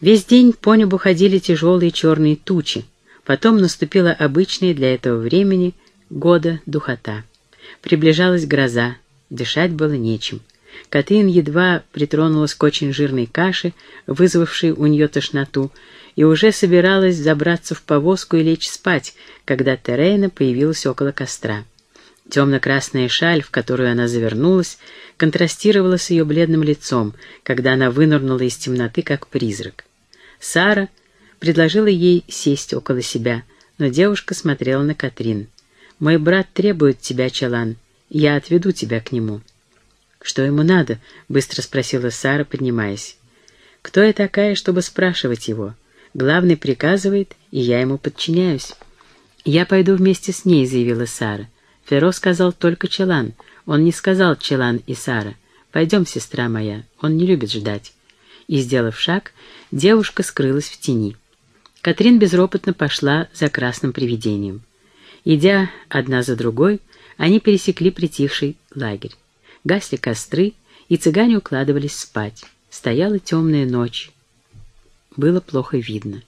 Весь день по небу ходили тяжелые черные тучи. Потом наступила обычная для этого времени года духота. Приближалась гроза, дышать было нечем. Катрин едва притронулась к очень жирной каше, вызвавшей у нее тошноту, и уже собиралась забраться в повозку и лечь спать, когда Терейна появилась около костра. Темно-красная шаль, в которую она завернулась, контрастировала с ее бледным лицом, когда она вынырнула из темноты, как призрак. Сара предложила ей сесть около себя, но девушка смотрела на Катрин. «Мой брат требует тебя, Чалан. Я отведу тебя к нему». «Что ему надо?» — быстро спросила Сара, поднимаясь. «Кто я такая, чтобы спрашивать его? Главный приказывает, и я ему подчиняюсь». «Я пойду вместе с ней», — заявила Сара. Феро сказал только Челан. Он не сказал Челан и Сара. «Пойдем, сестра моя, он не любит ждать». И, сделав шаг, девушка скрылась в тени. Катрин безропотно пошла за красным привидением. Идя одна за другой, они пересекли притихший лагерь. Гасли костры, и цыгане укладывались спать. Стояла темная ночь. Было плохо видно.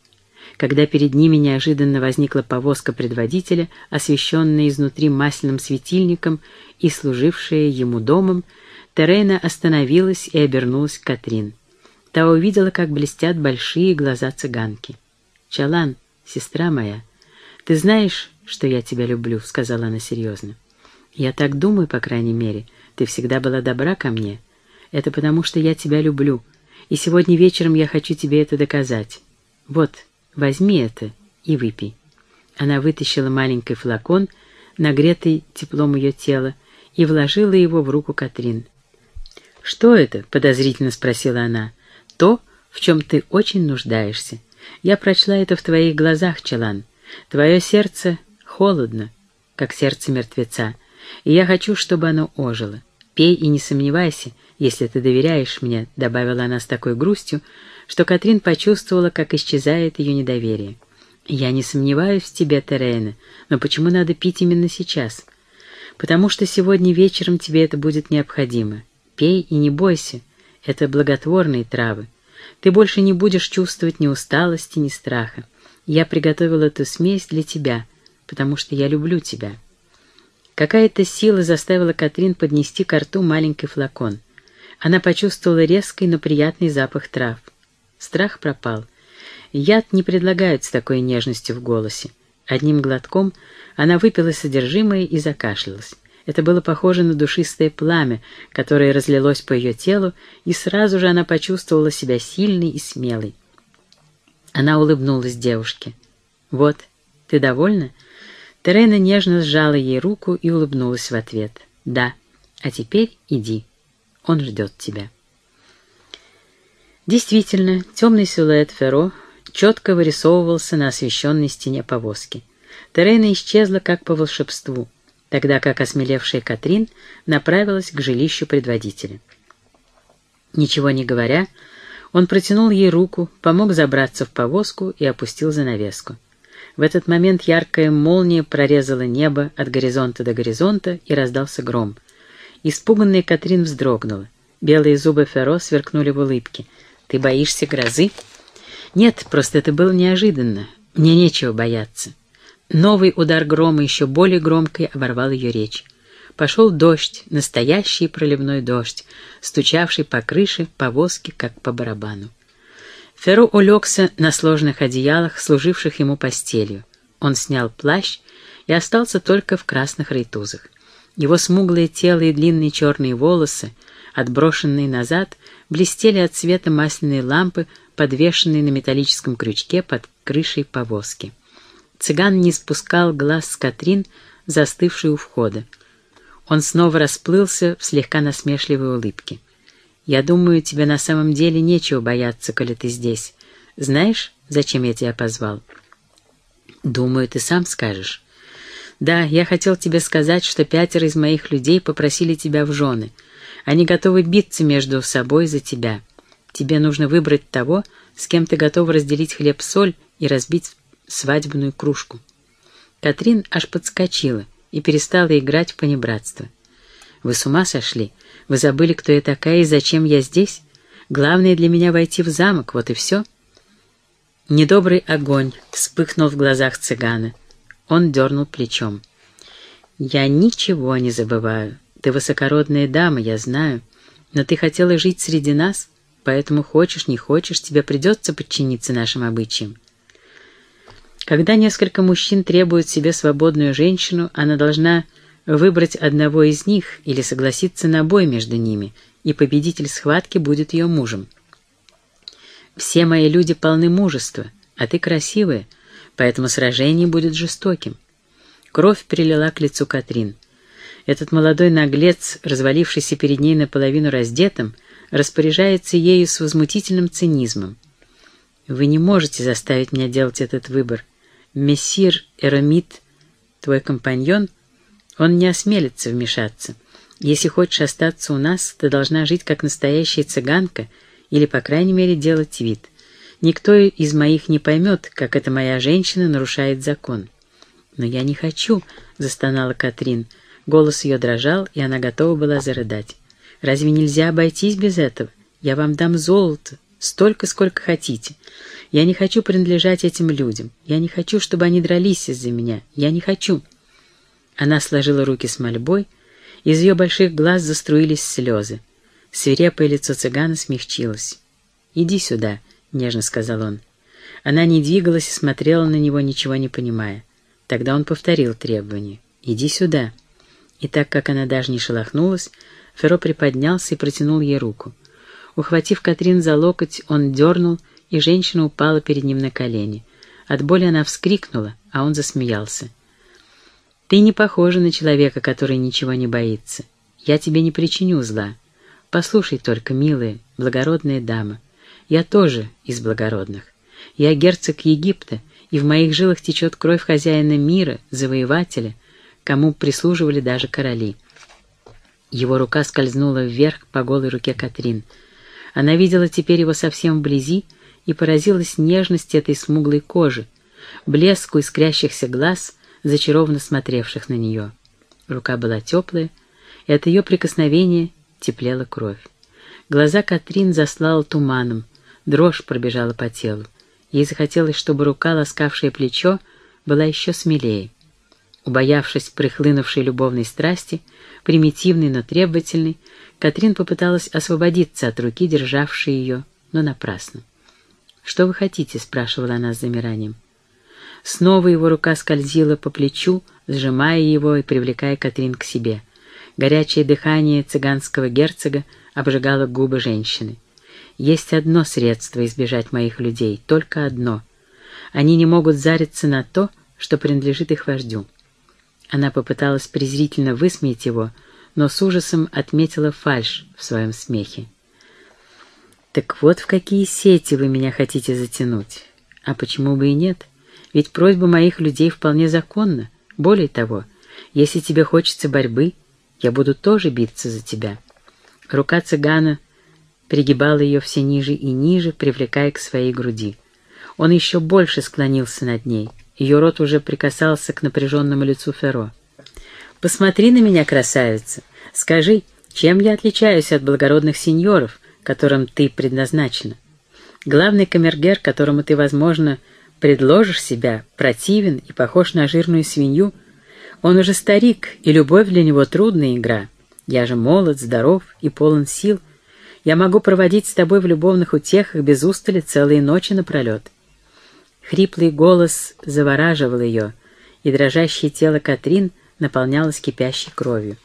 Когда перед ними неожиданно возникла повозка предводителя, освещенная изнутри масляным светильником и служившая ему домом, Терена остановилась и обернулась к Катрин. Та увидела, как блестят большие глаза цыганки. «Чалан, сестра моя, ты знаешь, что я тебя люблю», — сказала она серьезно. «Я так думаю, по крайней мере. Ты всегда была добра ко мне. Это потому, что я тебя люблю, и сегодня вечером я хочу тебе это доказать. Вот, возьми это и выпей». Она вытащила маленький флакон, нагретый теплом ее тела, и вложила его в руку Катрин. «Что это?» — подозрительно спросила она. «То, в чем ты очень нуждаешься. Я прочла это в твоих глазах, Челан. Твое сердце холодно, как сердце мертвеца, и я хочу, чтобы оно ожило. Пей и не сомневайся, если ты доверяешь мне», — добавила она с такой грустью, что Катрин почувствовала, как исчезает ее недоверие. «Я не сомневаюсь в тебе, Терейна, но почему надо пить именно сейчас? Потому что сегодня вечером тебе это будет необходимо. Пей и не бойся, это благотворные травы. Ты больше не будешь чувствовать ни усталости, ни страха. Я приготовила эту смесь для тебя, потому что я люблю тебя». Какая-то сила заставила Катрин поднести к рту маленький флакон. Она почувствовала резкий, но приятный запах трав. Страх пропал. Яд не предлагают с такой нежностью в голосе. Одним глотком она выпила содержимое и закашлялась. Это было похоже на душистое пламя, которое разлилось по ее телу, и сразу же она почувствовала себя сильной и смелой. Она улыбнулась девушке. «Вот, ты довольна?» Терена нежно сжала ей руку и улыбнулась в ответ. «Да, а теперь иди. Он ждет тебя». Действительно, темный силуэт Феро четко вырисовывался на освещенной стене повозки. Терена исчезла как по волшебству, тогда как осмелевшая Катрин направилась к жилищу предводителя. Ничего не говоря, он протянул ей руку, помог забраться в повозку и опустил занавеску. В этот момент яркая молния прорезала небо от горизонта до горизонта и раздался гром. Испуганная Катрин вздрогнула. Белые зубы Феро сверкнули в улыбке. «Ты боишься грозы?» «Нет, просто это было неожиданно. Мне нечего бояться». Новый удар грома, еще более громкий, оборвал ее речь. Пошел дождь, настоящий проливной дождь, стучавший по крыше повозки, как по барабану. Феру улегся на сложных одеялах, служивших ему постелью. Он снял плащ и остался только в красных рейтузах. Его смуглое тело и длинные черные волосы, отброшенные назад, блестели от света масляной лампы, подвешенной на металлическом крючке под крышей повозки. Цыган не спускал глаз с Катрин, застывшей у входа. Он снова расплылся в слегка насмешливой улыбке. Я думаю, тебе на самом деле нечего бояться, коли ты здесь. Знаешь, зачем я тебя позвал? Думаю, ты сам скажешь. Да, я хотел тебе сказать, что пятеро из моих людей попросили тебя в жены. Они готовы биться между собой за тебя. Тебе нужно выбрать того, с кем ты готов разделить хлеб-соль и разбить свадебную кружку. Катрин аж подскочила и перестала играть в понебратство. Вы с ума сошли? Вы забыли, кто я такая и зачем я здесь? Главное для меня войти в замок, вот и все. Недобрый огонь вспыхнул в глазах цыгана. Он дернул плечом. «Я ничего не забываю. Ты высокородная дама, я знаю. Но ты хотела жить среди нас, поэтому хочешь, не хочешь, тебе придется подчиниться нашим обычаям. Когда несколько мужчин требуют себе свободную женщину, она должна выбрать одного из них или согласиться на бой между ними, и победитель схватки будет ее мужем. Все мои люди полны мужества, а ты красивая, поэтому сражение будет жестоким. Кровь прилила к лицу Катрин. Этот молодой наглец, развалившийся перед ней наполовину раздетым, распоряжается ею с возмутительным цинизмом. «Вы не можете заставить меня делать этот выбор. Мессир Эрамид, твой компаньон, он не осмелится вмешаться. Если хочешь остаться у нас, ты должна жить как настоящая цыганка или, по крайней мере, делать вид. Никто из моих не поймет, как эта моя женщина нарушает закон. «Но я не хочу», — застонала Катрин. Голос ее дрожал, и она готова была зарыдать. «Разве нельзя обойтись без этого? Я вам дам золото, столько, сколько хотите. Я не хочу принадлежать этим людям. Я не хочу, чтобы они дрались из-за меня. Я не хочу». Она сложила руки с мольбой, из ее больших глаз заструились слезы. Свирепое лицо цыгана смягчилось. «Иди сюда», — нежно сказал он. Она не двигалась и смотрела на него, ничего не понимая. Тогда он повторил требование. «Иди сюда». И так как она даже не шелохнулась, Феро приподнялся и протянул ей руку. Ухватив Катрин за локоть, он дернул, и женщина упала перед ним на колени. От боли она вскрикнула, а он засмеялся. «Ты не похожа на человека, который ничего не боится. Я тебе не причиню зла. Послушай только, милая, благородная дама. Я тоже из благородных. Я герцог Египта, и в моих жилах течет кровь хозяина мира, завоевателя, кому прислуживали даже короли». Его рука скользнула вверх по голой руке Катрин. Она видела теперь его совсем вблизи и поразилась нежности этой смуглой кожи, блеску искрящихся глаз, зачарованно смотревших на нее. Рука была теплая, и от ее прикосновения теплела кровь. Глаза Катрин заслала туманом, дрожь пробежала по телу. Ей захотелось, чтобы рука, ласкавшая плечо, была еще смелее. Убоявшись прихлынувшей любовной страсти, примитивной, но требовательной, Катрин попыталась освободиться от руки, державшей ее, но напрасно. «Что вы хотите?» — спрашивала она с замиранием. Снова его рука скользила по плечу, сжимая его и привлекая Катрин к себе. Горячее дыхание цыганского герцога обжигало губы женщины. «Есть одно средство избежать моих людей, только одно. Они не могут зариться на то, что принадлежит их вождю». Она попыталась презрительно высмеять его, но с ужасом отметила фальшь в своем смехе. «Так вот в какие сети вы меня хотите затянуть. А почему бы и нет? Ведь просьба моих людей вполне законна. Более того, если тебе хочется борьбы, я буду тоже биться за тебя». Рука цыгана пригибала ее все ниже и ниже, привлекая к своей груди. Он еще больше склонился над ней. Ее рот уже прикасался к напряженному лицу Феро. «Посмотри на меня, красавица. Скажи, чем я отличаюсь от благородных сеньоров, которым ты предназначена. Главный камергер, которому ты, возможно, предложишь себя, противен и похож на жирную свинью. Он уже старик, и любовь для него трудная игра. Я же молод, здоров и полон сил. Я могу проводить с тобой в любовных утехах без устали целые ночи напролет. Хриплый голос завораживал ее, и дрожащее тело Катрин наполнялось кипящей кровью.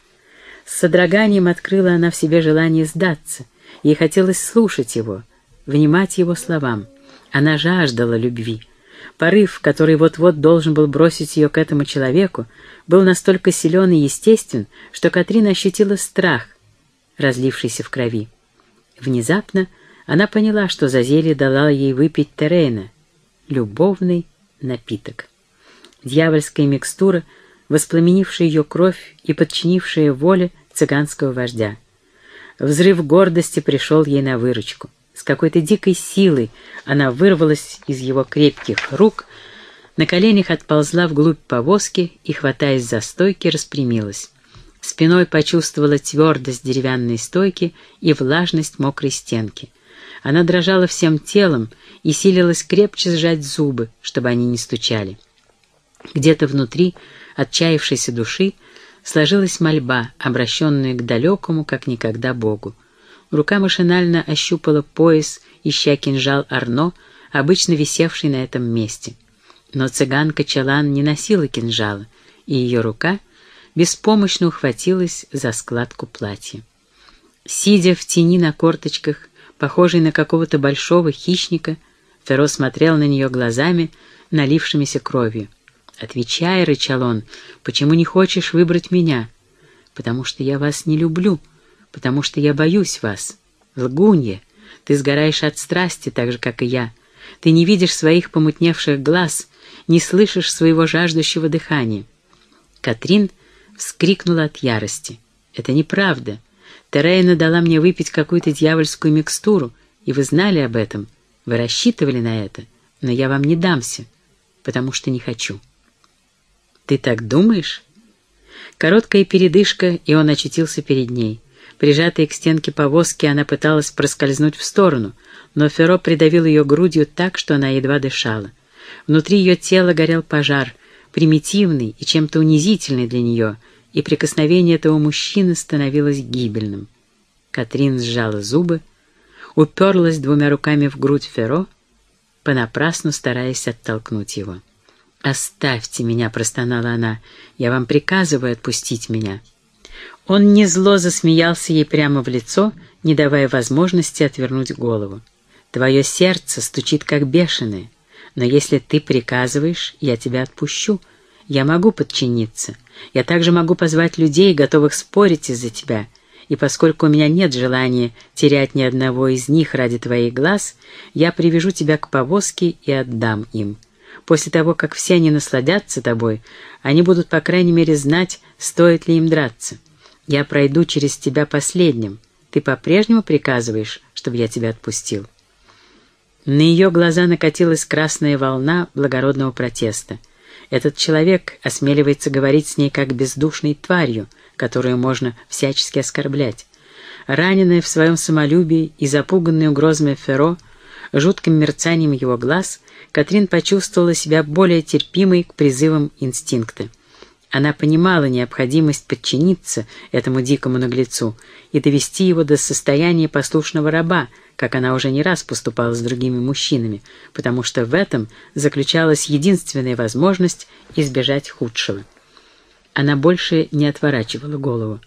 С содроганием открыла она в себе желание сдаться — Ей хотелось слушать его, внимать его словам. Она жаждала любви. Порыв, который вот-вот должен был бросить ее к этому человеку, был настолько силен и естествен, что Катрина ощутила страх, разлившийся в крови. Внезапно она поняла, что Зазелье дала ей выпить Терейна, любовный напиток. Дьявольская микстура, воспламенившая ее кровь и подчинившая воле цыганского вождя. Взрыв гордости пришел ей на выручку. С какой-то дикой силой она вырвалась из его крепких рук, на коленях отползла вглубь повозки и, хватаясь за стойки, распрямилась. Спиной почувствовала твердость деревянной стойки и влажность мокрой стенки. Она дрожала всем телом и силилась крепче сжать зубы, чтобы они не стучали. Где-то внутри отчаявшейся души сложилась мольба, обращенная к далекому, как никогда, Богу. Рука машинально ощупала пояс, ища кинжал Арно, обычно висевший на этом месте. Но цыганка Чалан не носила кинжала, и ее рука беспомощно ухватилась за складку платья. Сидя в тени на корточках, похожий на какого-то большого хищника, Феро смотрел на нее глазами, налившимися кровью. «Отвечай», — рычал он, — «почему не хочешь выбрать меня?» «Потому что я вас не люблю, потому что я боюсь вас. Лгунья, ты сгораешь от страсти, так же, как и я. Ты не видишь своих помутневших глаз, не слышишь своего жаждущего дыхания». Катрин вскрикнула от ярости. «Это неправда. Терейна дала мне выпить какую-то дьявольскую микстуру, и вы знали об этом. Вы рассчитывали на это, но я вам не дамся, потому что не хочу». «Ты так думаешь?» Короткая передышка, и он очутился перед ней. Прижатая к стенке повозки, она пыталась проскользнуть в сторону, но Феро придавил ее грудью так, что она едва дышала. Внутри ее тела горел пожар, примитивный и чем-то унизительный для нее, и прикосновение этого мужчины становилось гибельным. Катрин сжала зубы, уперлась двумя руками в грудь Феро, понапрасну стараясь оттолкнуть его. «Оставьте меня», — простонала она, — «я вам приказываю отпустить меня». Он не зло засмеялся ей прямо в лицо, не давая возможности отвернуть голову. «Твое сердце стучит как бешеное, но если ты приказываешь, я тебя отпущу. Я могу подчиниться. Я также могу позвать людей, готовых спорить из-за тебя. И поскольку у меня нет желания терять ни одного из них ради твоих глаз, я привяжу тебя к повозке и отдам им». После того, как все они насладятся тобой, они будут, по крайней мере, знать, стоит ли им драться. Я пройду через тебя последним. Ты по-прежнему приказываешь, чтобы я тебя отпустил?» На ее глаза накатилась красная волна благородного протеста. Этот человек осмеливается говорить с ней как бездушной тварью, которую можно всячески оскорблять. Раненая в своем самолюбии и запуганная угрозами Ферро, жутким мерцанием его глаз, Катрин почувствовала себя более терпимой к призывам инстинкта. Она понимала необходимость подчиниться этому дикому наглецу и довести его до состояния послушного раба, как она уже не раз поступала с другими мужчинами, потому что в этом заключалась единственная возможность избежать худшего. Она больше не отворачивала голову.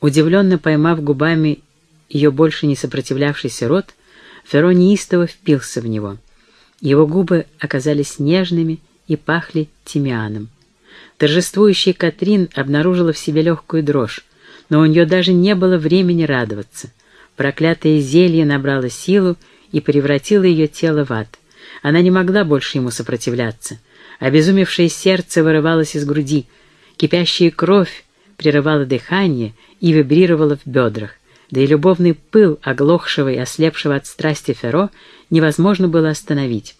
Удивленно поймав губами ее больше не сопротивлявшийся рот, Ферро неистово впился в него. Его губы оказались нежными и пахли тимианом. Торжествующая Катрин обнаружила в себе легкую дрожь, но у нее даже не было времени радоваться. Проклятое зелье набрало силу и превратило ее тело в ад. Она не могла больше ему сопротивляться. Обезумевшее сердце вырывалось из груди, кипящая кровь прерывала дыхание и вибрировала в бедрах да и любовный пыл оглохшего и ослепшего от страсти Феро невозможно было остановить.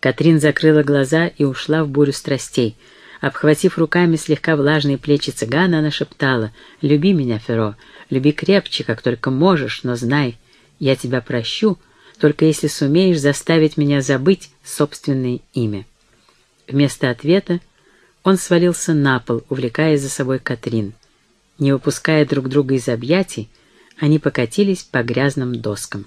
Катрин закрыла глаза и ушла в бурю страстей. Обхватив руками слегка влажные плечи цыгана, она шептала «Люби меня, Феро, люби крепче, как только можешь, но знай, я тебя прощу, только если сумеешь заставить меня забыть собственное имя». Вместо ответа он свалился на пол, увлекая за собой Катрин. Не выпуская друг друга из объятий, они покатились по грязным доскам.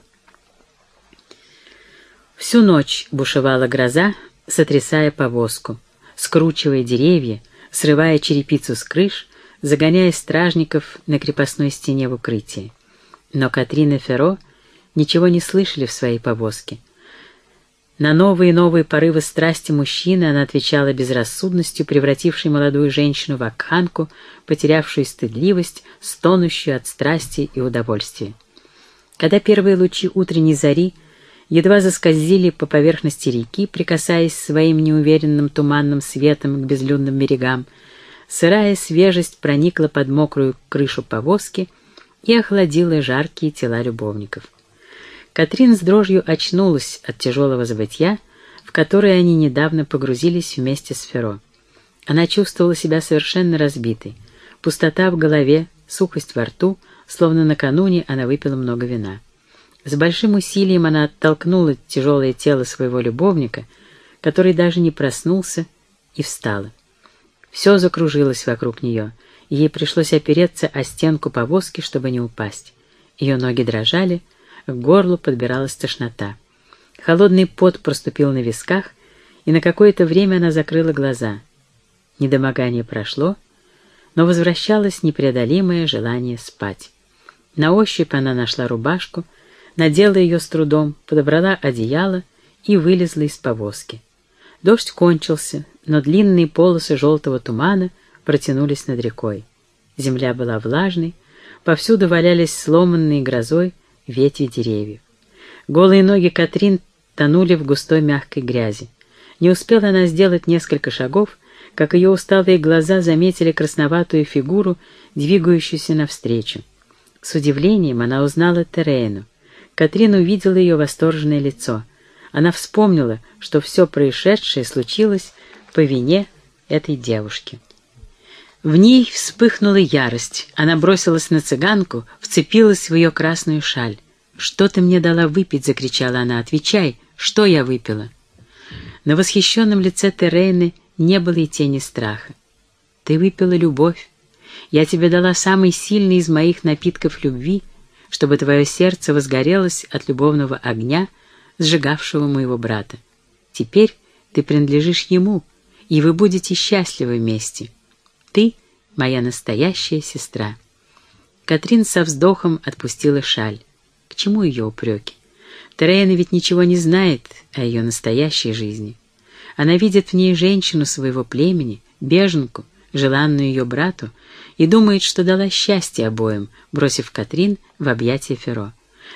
Всю ночь бушевала гроза, сотрясая повозку, скручивая деревья, срывая черепицу с крыш, загоняя стражников на крепостной стене в укрытие. Но Катрин и Ферро ничего не слышали в своей повозке — на новые и новые порывы страсти мужчины она отвечала безрассудностью, превратившей молодую женщину в акханку, потерявшую стыдливость, стонущую от страсти и удовольствия. Когда первые лучи утренней зари едва заскользили по поверхности реки, прикасаясь своим неуверенным туманным светом к безлюдным берегам, сырая свежесть проникла под мокрую крышу повозки и охладила жаркие тела любовников. Катрин с дрожью очнулась от тяжелого забытья, в которое они недавно погрузились вместе с Феро. Она чувствовала себя совершенно разбитой. Пустота в голове, сухость во рту, словно накануне она выпила много вина. С большим усилием она оттолкнула тяжелое тело своего любовника, который даже не проснулся, и встала. Все закружилось вокруг нее, и ей пришлось опереться о стенку повозки, чтобы не упасть. Ее ноги дрожали, к горлу подбиралась тошнота. Холодный пот проступил на висках, и на какое-то время она закрыла глаза. Недомогание прошло, но возвращалось непреодолимое желание спать. На ощупь она нашла рубашку, надела ее с трудом, подобрала одеяло и вылезла из повозки. Дождь кончился, но длинные полосы желтого тумана протянулись над рекой. Земля была влажной, повсюду валялись сломанные грозой ветви деревьев. Голые ноги Катрин тонули в густой мягкой грязи. Не успела она сделать несколько шагов, как ее усталые глаза заметили красноватую фигуру, двигающуюся навстречу. С удивлением она узнала Терейну. Катрин увидела ее восторженное лицо. Она вспомнила, что все происшедшее случилось по вине этой девушки. В ней вспыхнула ярость. Она бросилась на цыганку, вцепилась в ее красную шаль. «Что ты мне дала выпить?» — закричала она. «Отвечай, что я выпила?» На восхищенном лице Терейны не было и тени страха. «Ты выпила любовь. Я тебе дала самый сильный из моих напитков любви, чтобы твое сердце возгорелось от любовного огня, сжигавшего моего брата. Теперь ты принадлежишь ему, и вы будете счастливы вместе. Ты — моя настоящая сестра». Катрин со вздохом отпустила шаль. К чему ее упреки? Терейна ведь ничего не знает о ее настоящей жизни. Она видит в ней женщину своего племени, беженку, желанную ее брату, и думает, что дала счастье обоим, бросив Катрин в объятия Феро.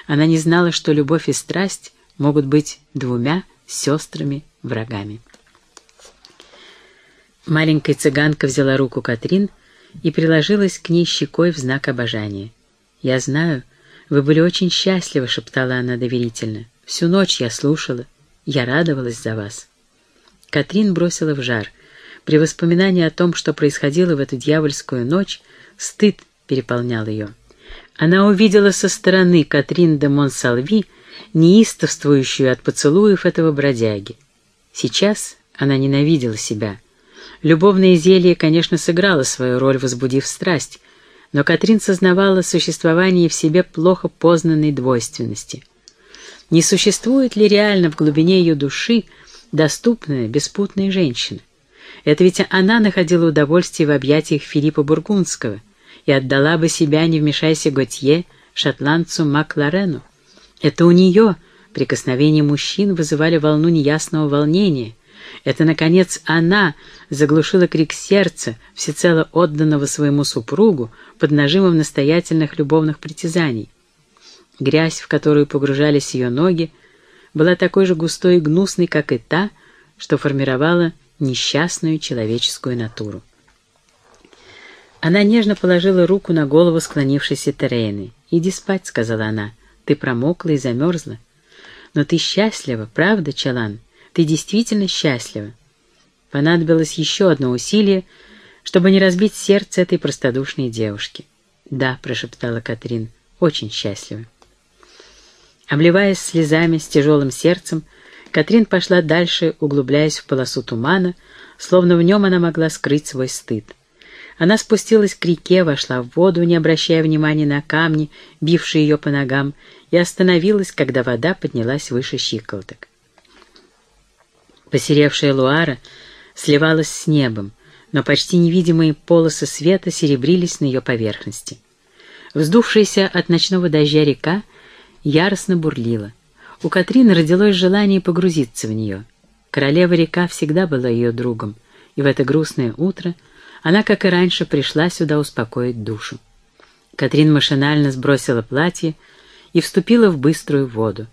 Она не знала, что любовь и страсть могут быть двумя сестрами-врагами. Маленькая цыганка взяла руку Катрин и приложилась к ней щекой в знак обожания. «Я знаю, вы были очень счастливы», — шептала она доверительно. «Всю ночь я слушала, я радовалась за вас». Катрин бросила в жар. При воспоминании о том, что происходило в эту дьявольскую ночь, стыд переполнял ее. Она увидела со стороны Катрин де Монсалви, неистовствующую от поцелуев этого бродяги. Сейчас она ненавидела себя. Любовное зелье, конечно, сыграло свою роль, возбудив страсть, но Катрин сознавала существование в себе плохо познанной двойственности. Не существует ли реально в глубине ее души доступная, беспутная женщина. Это ведь она находила удовольствие в объятиях Филиппа Бургундского и отдала бы себя, не вмешайся Готье, шотландцу Макларену. Это у нее прикосновения мужчин вызывали волну неясного волнения. Это, наконец, она заглушила крик сердца, всецело отданного своему супругу, под нажимом настоятельных любовных притязаний. Грязь, в которую погружались ее ноги, была такой же густой и гнусной, как и та, что формировала несчастную человеческую натуру. Она нежно положила руку на голову склонившейся Терейны. «Иди спать», — сказала она. «Ты промокла и замерзла. Но ты счастлива, правда, Чалан? Ты действительно счастлива?» Понадобилось еще одно усилие, чтобы не разбить сердце этой простодушной девушки. «Да», — прошептала Катрин, — «очень счастлива». Обливаясь слезами с тяжелым сердцем, Катрин пошла дальше, углубляясь в полосу тумана, словно в нем она могла скрыть свой стыд. Она спустилась к реке, вошла в воду, не обращая внимания на камни, бившие ее по ногам, и остановилась, когда вода поднялась выше щиколоток. Посеревшая Луара сливалась с небом, но почти невидимые полосы света серебрились на ее поверхности. Вздувшаяся от ночного дождя река яростно бурлила. У Катрины родилось желание погрузиться в нее. Королева-река всегда была ее другом, и в это грустное утро она, как и раньше, пришла сюда успокоить душу. Катрин машинально сбросила платье и вступила в быструю воду.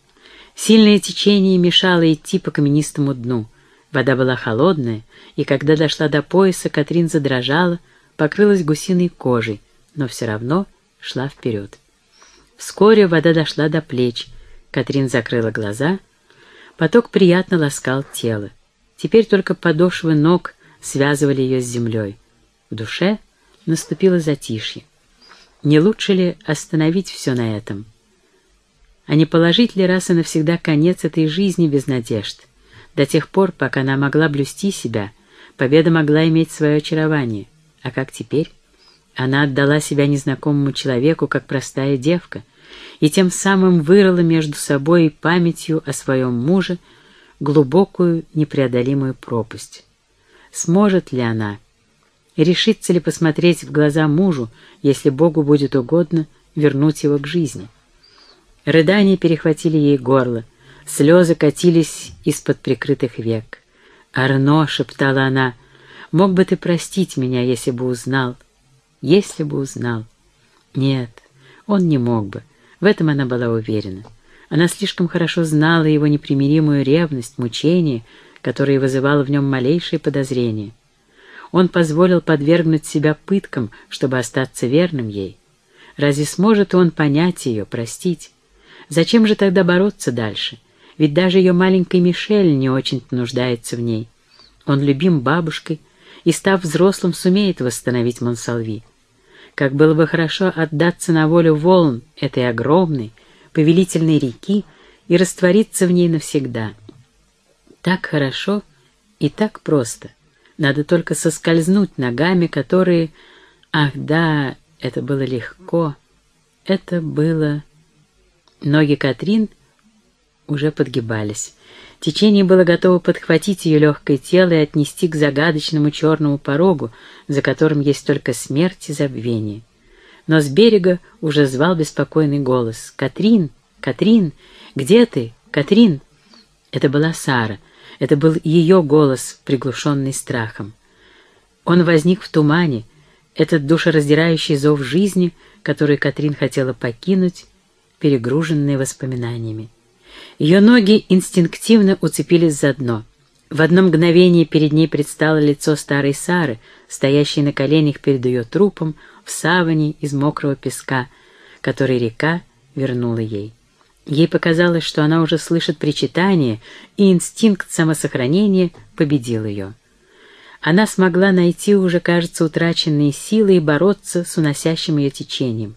Сильное течение мешало идти по каменистому дну. Вода была холодная, и когда дошла до пояса, Катрин задрожала, покрылась гусиной кожей, но все равно шла вперед. Вскоре вода дошла до плеч. Катрин закрыла глаза. Поток приятно ласкал тело. Теперь только подошвы ног связывали ее с землей. В душе наступило затишье. Не лучше ли остановить все на этом? А не положить ли раз и навсегда конец этой жизни без надежд? До тех пор, пока она могла блюсти себя, победа могла иметь свое очарование. А как теперь? Она отдала себя незнакомому человеку, как простая девка, и тем самым вырыла между собой и памятью о своем муже глубокую непреодолимую пропасть. Сможет ли она? Решится ли посмотреть в глаза мужу, если Богу будет угодно вернуть его к жизни? Рыдания перехватили ей горло, слезы катились из-под прикрытых век. «Арно», — шептала она, — «мог бы ты простить меня, если бы узнал, если бы узнал». Нет, он не мог бы, в этом она была уверена. Она слишком хорошо знала его непримиримую ревность, мучение, которое вызывало в нем малейшие подозрения. Он позволил подвергнуть себя пыткам, чтобы остаться верным ей. Разве сможет он понять ее, простить? Зачем же тогда бороться дальше? Ведь даже ее маленький Мишель не очень-то нуждается в ней. Он любим бабушкой и, став взрослым, сумеет восстановить Монсалви. Как было бы хорошо отдаться на волю волн этой огромной, повелительной реки и раствориться в ней навсегда. Так хорошо и так просто. Надо только соскользнуть ногами, которые... Ах да, это было легко. Это было... Ноги Катрин уже подгибались. Течение было готово подхватить ее легкое тело и отнести к загадочному черному порогу, за которым есть только смерть и забвение но с берега уже звал беспокойный голос. «Катрин! Катрин! Где ты? Катрин!» Это была Сара. Это был ее голос, приглушенный страхом. Он возник в тумане, этот душераздирающий зов жизни, который Катрин хотела покинуть, перегруженный воспоминаниями. Ее ноги инстинктивно уцепились за дно. В одно мгновение перед ней предстало лицо старой Сары, стоящей на коленях перед ее трупом, в саване из мокрого песка, который река вернула ей. Ей показалось, что она уже слышит причитание, и инстинкт самосохранения победил ее. Она смогла найти уже, кажется, утраченные силы и бороться с уносящим ее течением.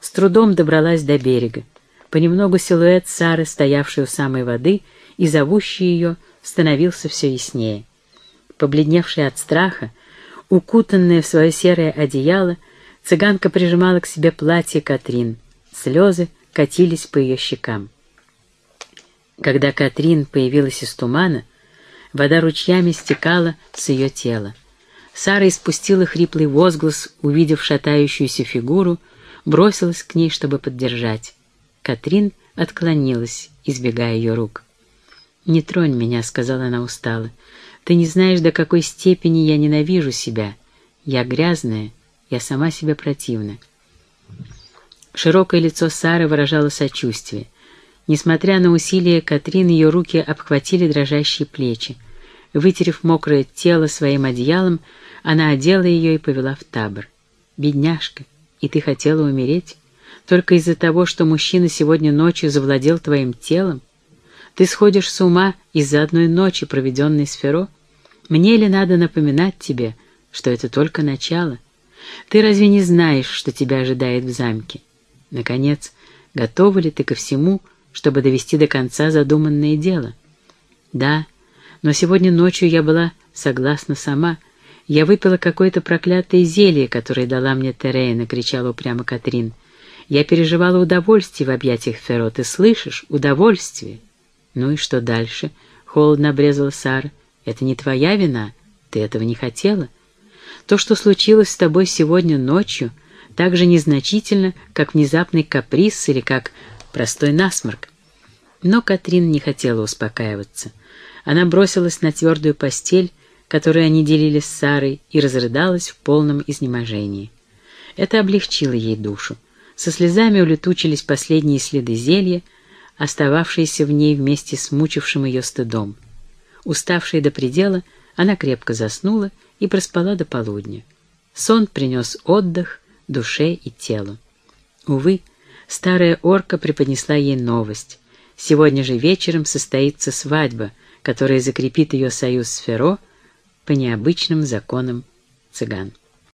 С трудом добралась до берега. Понемногу силуэт Сары, стоявшей у самой воды и зовущий ее, становился все яснее. Побледневшая от страха, укутанная в свое серое одеяло, Цыганка прижимала к себе платье Катрин. Слезы катились по ее щекам. Когда Катрин появилась из тумана, вода ручьями стекала с ее тела. Сара испустила хриплый возглас, увидев шатающуюся фигуру, бросилась к ней, чтобы поддержать. Катрин отклонилась, избегая ее рук. «Не тронь меня», — сказала она устало. «Ты не знаешь, до какой степени я ненавижу себя. Я грязная, я сама себе противна. Широкое лицо Сары выражало сочувствие. Несмотря на усилия Катрин, ее руки обхватили дрожащие плечи. Вытерев мокрое тело своим одеялом, она одела ее и повела в табор. «Бедняжка, и ты хотела умереть? Только из-за того, что мужчина сегодня ночью завладел твоим телом? Ты сходишь с ума из-за одной ночи, проведенной с Феро? Мне ли надо напоминать тебе, что это только начало?» Ты разве не знаешь, что тебя ожидает в замке? Наконец, готова ли ты ко всему, чтобы довести до конца задуманное дело? Да, но сегодня ночью я была согласна сама. Я выпила какое-то проклятое зелье, которое дала мне Терейна, кричала упрямо Катрин. Я переживала удовольствие в объятиях Феро, ты слышишь? Удовольствие. Ну и что дальше? Холодно обрезала Сара. Это не твоя вина, ты этого не хотела. То, что случилось с тобой сегодня ночью, так же незначительно, как внезапный каприз или как простой насморк. Но Катрин не хотела успокаиваться. Она бросилась на твердую постель, которую они делили с Сарой, и разрыдалась в полном изнеможении. Это облегчило ей душу. Со слезами улетучились последние следы зелья, остававшиеся в ней вместе с мучившим ее стыдом. Уставшая до предела, она крепко заснула и проспала до полудня. Сон принес отдых душе и телу. Увы, старая орка преподнесла ей новость. Сегодня же вечером состоится свадьба, которая закрепит ее союз с Феро по необычным законам цыган.